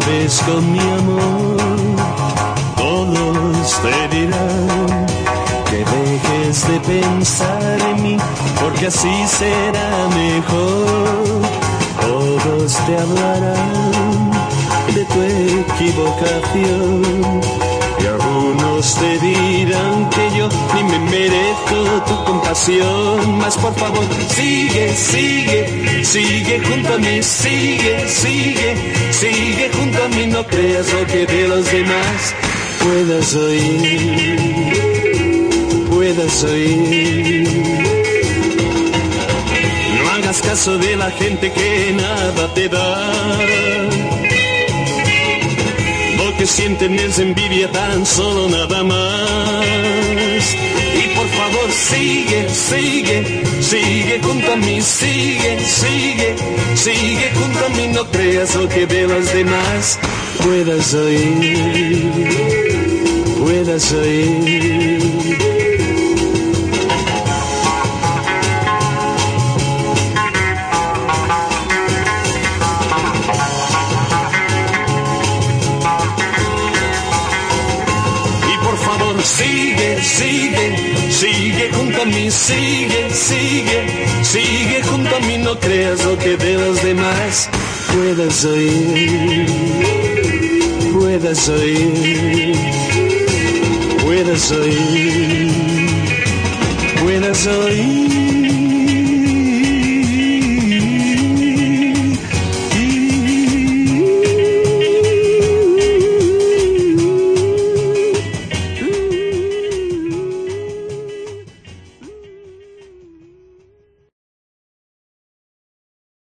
juegues con mi amor. Todos te dirán que dejes de pensar en mí, porque así será mejor. Todos te hablarán de tu equivocación. Y algunos te dirán que yo ni me merezco tu compasión. Mas por favor, sigue, sigue, sigue junto a mí, sigue, sigue, sigue junto a mí. No creas lo que de los demás puedas oír, puedas oír. No hagas caso de la gente que nada te da que sienten es envidia tan solo nada más. Sigue, sigue, sigue junto a mí, sigue, sigue, sigue junto a mí, no creas lo que de los demás puedas oír, puedas oír. Sigue, sigue, sigue junto a mí, sigue, sigue, sigue junto a mí, no creas lo que de los demás puedas oír, puedas oír, puedas oír, puedas oír.